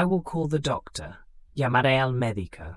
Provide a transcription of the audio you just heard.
I will call the doctor. Llamaré al médico.